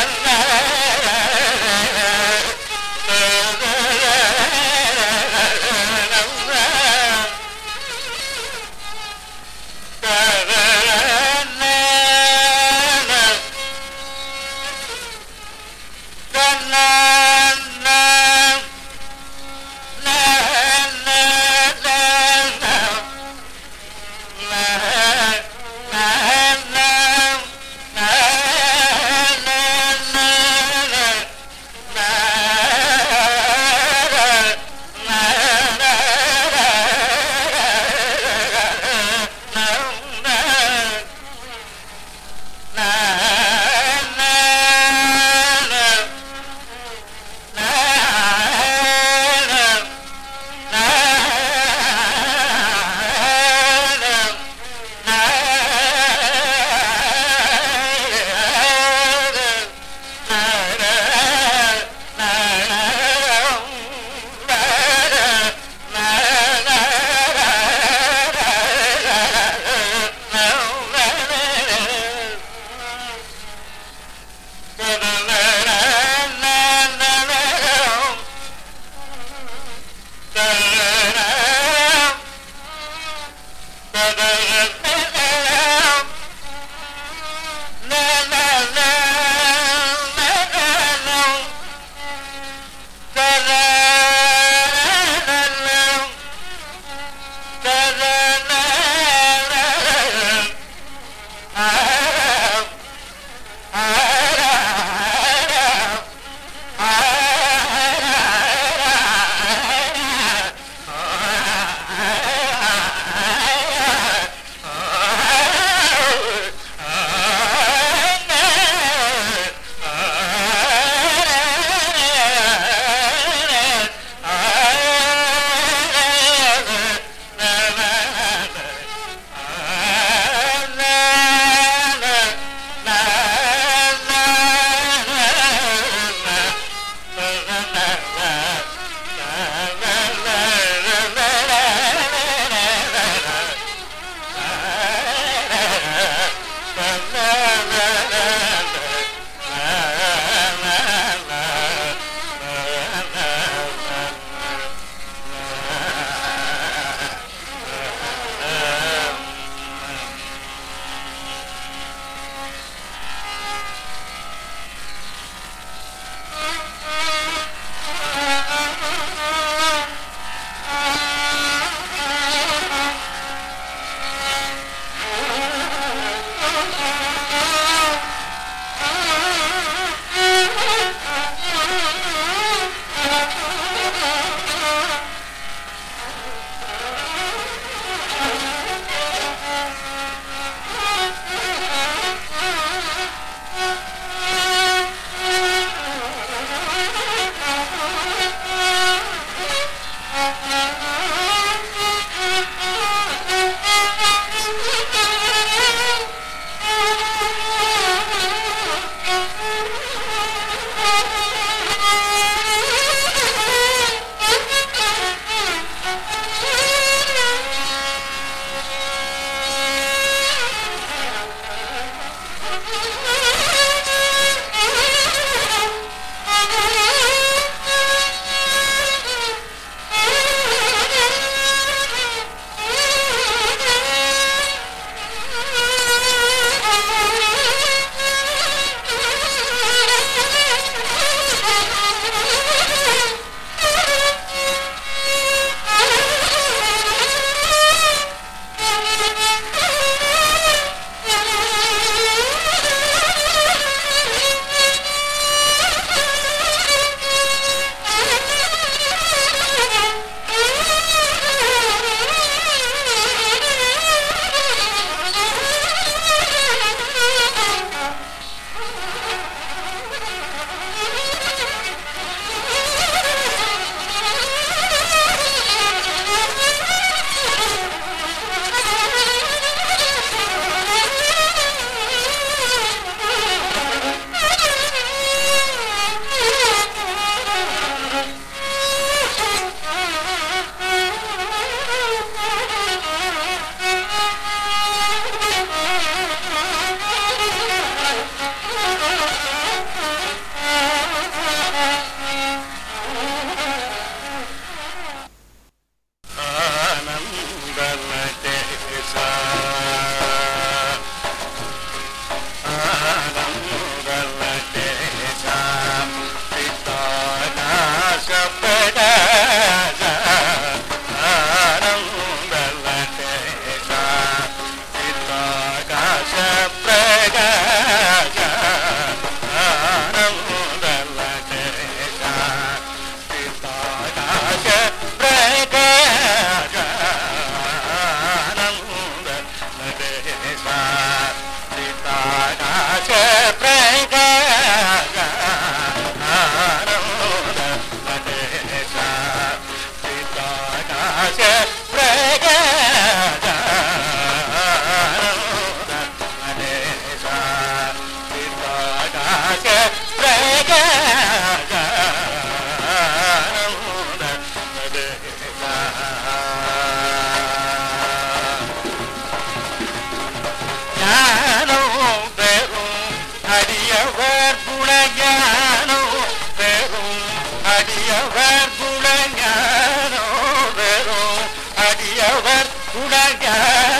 کر رہا 不敢。